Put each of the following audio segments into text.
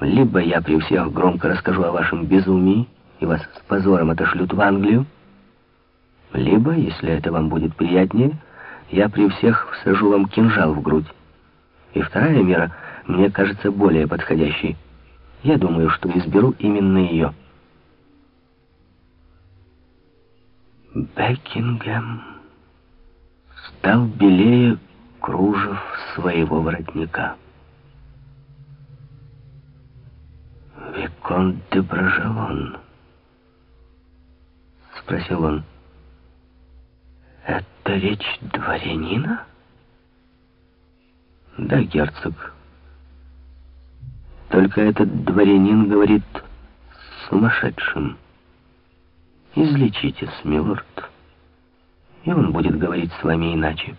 Либо я при всех громко расскажу о вашем безумии и вас с позором отошлют в Англию, либо, если это вам будет приятнее, я при всех всажу вам кинжал в грудь. И вторая мера мне кажется более подходящей. Я думаю, что изберу именно ее. Бекингем стал белее кружев своего воротника. «Викон де Брожелон?» — спросил он. «Это речь дворянина?» «Да, герцог. Только этот дворянин говорит сумасшедшим. Излечитесь, милорд, и он будет говорить с вами иначе».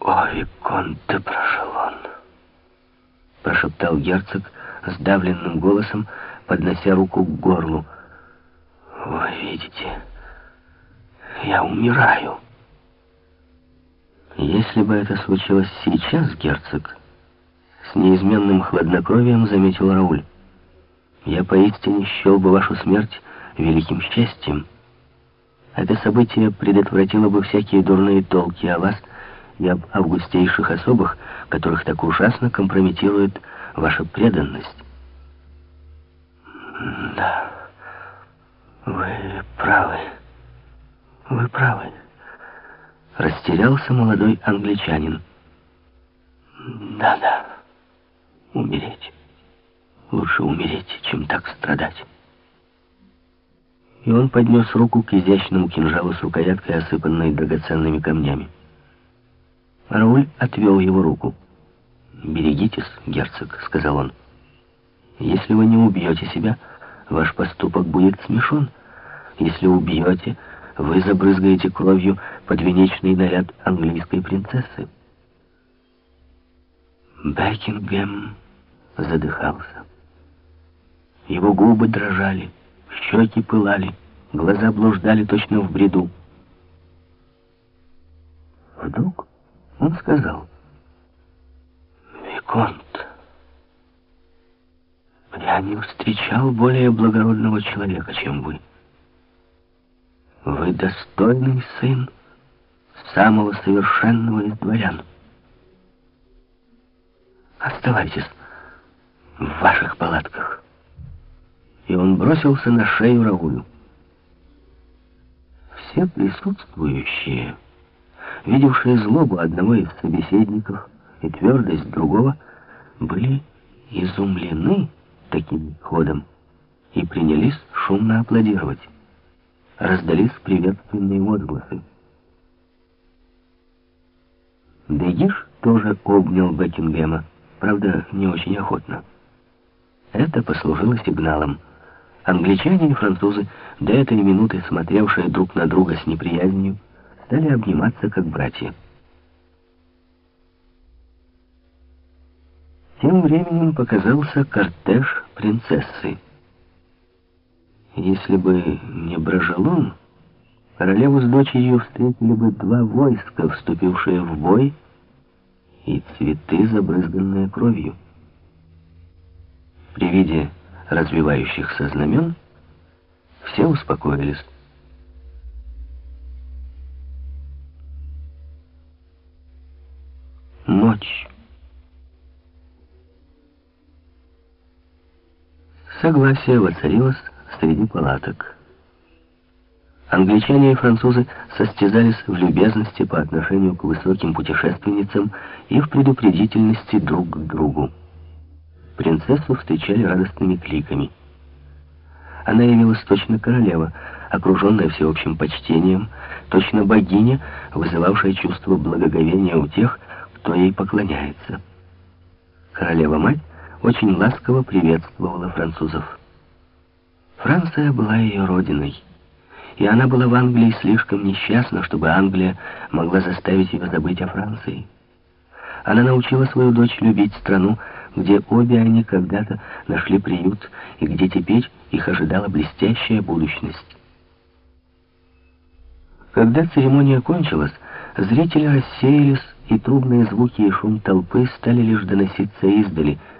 «О, Викон де Брожелон!» Прошептал герцог сдавленным голосом, поднося руку к горлу. «Вы видите, я умираю». Если бы это случилось сейчас, герцог, с неизменным хладнокровием заметил Рауль, я поистине счел бы вашу смерть великим счастьем. Это событие предотвратило бы всякие дурные толки о вас и об августейших особых, которых так ужасно компрометирует ваша преданность. Да, вы правы. Вы правы. Растерялся молодой англичанин. Да-да, умереть. Лучше умереть, чем так страдать. И он поднес руку к изящному кинжалу с рукояткой, осыпанной драгоценными камнями. Рауль отвел его руку. «Берегитесь, герцог», — сказал он. «Если вы не убьете себя, ваш поступок будет смешон. Если убьете, вы забрызгаете кровью подвенечный наряд английской принцессы». Бекингем задыхался. Его губы дрожали, щеки пылали, глаза блуждали точно в бреду. Вдруг он сказал... Виконт, я не встречал более благородного человека, чем вы. Вы достойный сын самого совершенного из дворян. Оставайтесь в ваших палатках. И он бросился на шею Раулю. Все присутствующие, видевшие злобу одного из собеседников, и твердость другого были изумлены таким ходом и принялись шумно аплодировать. Раздались приветственные возгласы. Дегиш тоже обнял Бекингема, правда, не очень охотно. Это послужило сигналом. Англичане и французы, до этой минуты смотревшие друг на друга с неприязнью, стали обниматься как братья. Тем временем показался кортеж принцессы. Если бы не Брожелон, королеву с дочерью встретили бы два войска, вступившие в бой, и цветы, забрызганные кровью. При виде развивающихся знамен все успокоились. Ночь. Согласие воцарилось среди палаток. Англичане и французы состязались в любезности по отношению к высоким путешественницам и в предупредительности друг к другу. Принцессу встречали радостными кликами. Она явилась точно королева, окруженная всеобщим почтением, точно богиня, вызывавшая чувство благоговения у тех, кто ей поклоняется. Королева-мать очень ласково приветствовала французов. Франция была ее родиной, и она была в Англии слишком несчастна, чтобы Англия могла заставить ее забыть о Франции. Она научила свою дочь любить страну, где обе они когда-то нашли приют, и где теперь их ожидала блестящая будущность. Когда церемония кончилась, зрители рассеялись и трубные звуки и шум толпы стали лишь доноситься издали,